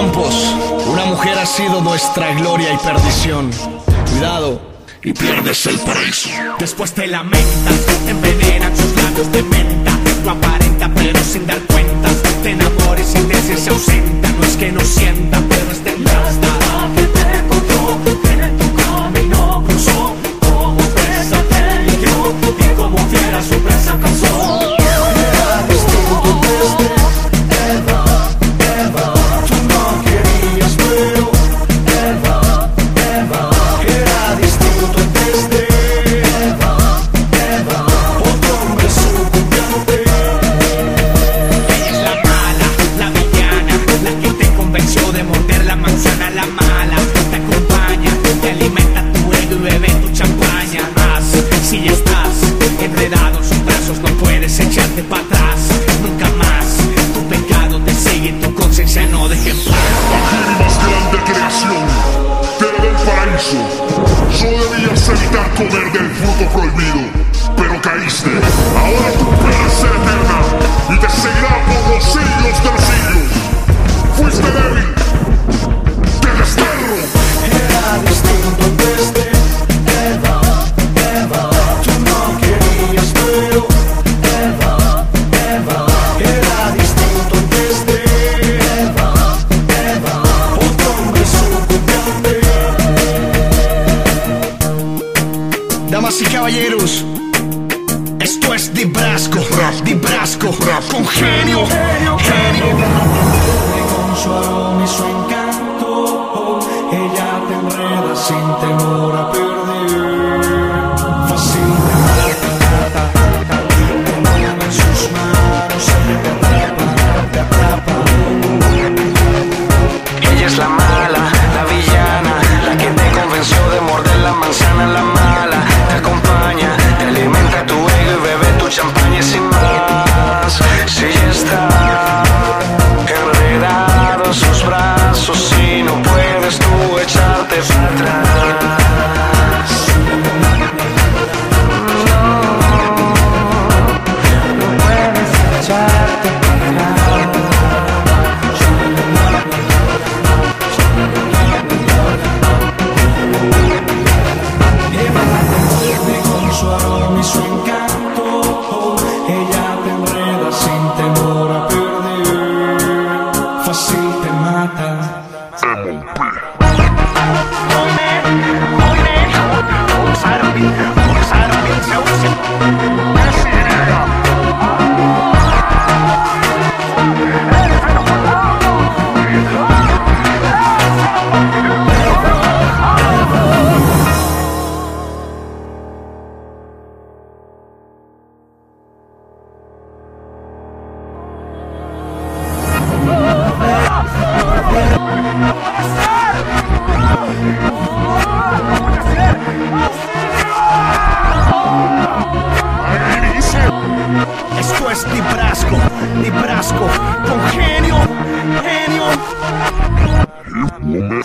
tiempos, una mujer ha sido nuestra gloria y perdición. Cuidado y pierdes el paraíso. Después te lamentas, te envenenan sus labios de menta. Lo aparenta pero sin dar cuenta. Te enamores y te se ausenta. No es que no sienta, la manzana, la mala. Te acompaña, te alimenta tu ego y bebe tu champaña. Más, si ya estás enredado en sus brazos, no puedes echarte para atrás. Nunca más, tu pecado te sigue, tu conciencia no deje en paz. mi más grande creación, la del paraíso. Solo debías evitar comer del fruto prohibido, pero caíste. Ahora tu pena es eterna y te seguirá por los siglos de los Damas y caballeros, esto es Di Brasco, Di Brasco, con genio, genio. Con su aroma y su encanto, ella te enreda sin temor a perder. Puedes tú echarte para atrás. No, no puedes echarte para atrás. con su aroma y su encanto, ella te enreda sin temor a perder. Fácil te mata. Esto Brasco. Con genio, genio. No.